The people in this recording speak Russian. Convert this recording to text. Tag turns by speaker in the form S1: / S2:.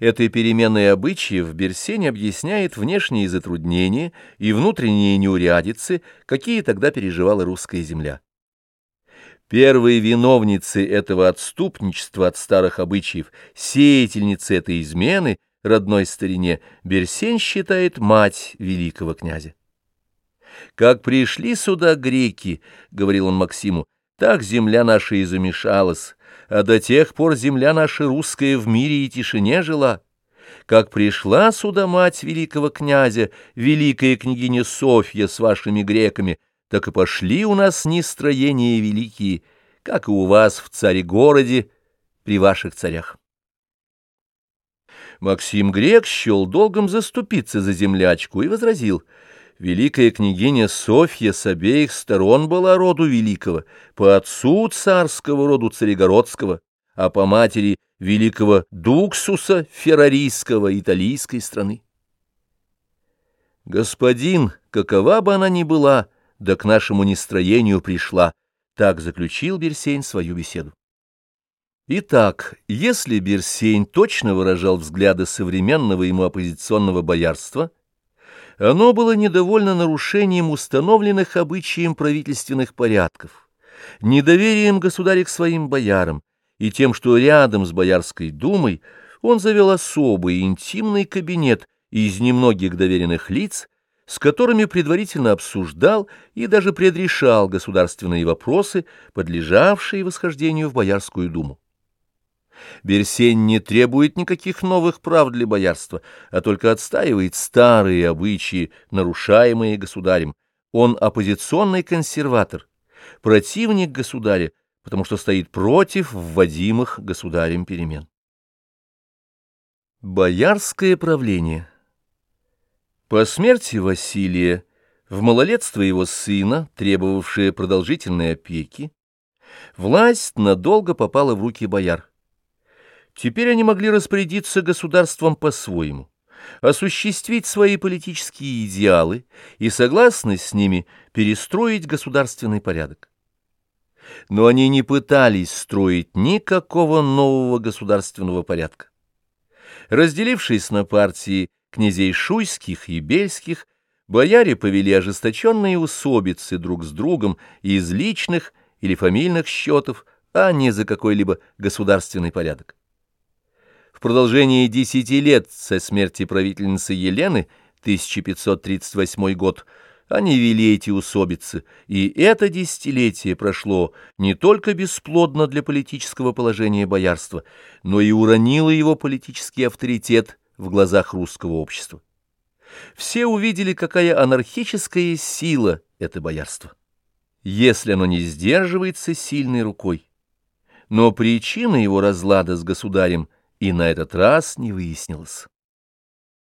S1: Этой переменной обычаев Берсень объясняет внешние затруднения и внутренние неурядицы, какие тогда переживала русская земля. Первой виновницей этого отступничества от старых обычаев, сеятельницы этой измены родной старине, Берсень считает мать великого князя. «Как пришли сюда греки, — говорил он Максиму, — так земля наша и замешалась, а до тех пор земля наша русская в мире и тишине жила. Как пришла сюда мать великого князя, великая княгиня Софья с вашими греками, так и пошли у нас нестроения великие, как и у вас в царе-городе при ваших царях. Максим Грек счел долгом заступиться за землячку и возразил — Великая княгиня Софья с обеих сторон была роду великого, по отцу царского роду царегородского, а по матери великого Дуксуса феррарийского италийской страны. Господин, какова бы она ни была, да к нашему нестроению пришла, так заключил Берсень свою беседу. Итак, если Берсень точно выражал взгляды современного ему оппозиционного боярства, оно было недовольно нарушением установленных обычаем правительственных порядков, недоверием государя к своим боярам и тем, что рядом с Боярской думой он завел особый интимный кабинет из немногих доверенных лиц, с которыми предварительно обсуждал и даже предрешал государственные вопросы, подлежавшие восхождению в Боярскую думу. Берсень не требует никаких новых прав для боярства, а только отстаивает старые обычаи, нарушаемые государем. Он оппозиционный консерватор, противник государя, потому что стоит против вводимых государем перемен. Боярское правление По смерти Василия, в малолетство его сына, требовавшее продолжительной опеки, власть надолго попала в руки бояр. Теперь они могли распорядиться государством по-своему, осуществить свои политические идеалы и, согласно с ними, перестроить государственный порядок. Но они не пытались строить никакого нового государственного порядка. Разделившись на партии князей Шуйских и Бельских, бояре повели ожесточенные усобицы друг с другом из личных или фамильных счетов, а не за какой-либо государственный порядок. В продолжении десяти лет со смерти правительницы Елены, 1538 год, они вели эти усобицы, и это десятилетие прошло не только бесплодно для политического положения боярства, но и уронило его политический авторитет в глазах русского общества. Все увидели, какая анархическая сила это боярство, если оно не сдерживается сильной рукой. Но причина его разлада с государем – и на этот раз не выяснилось.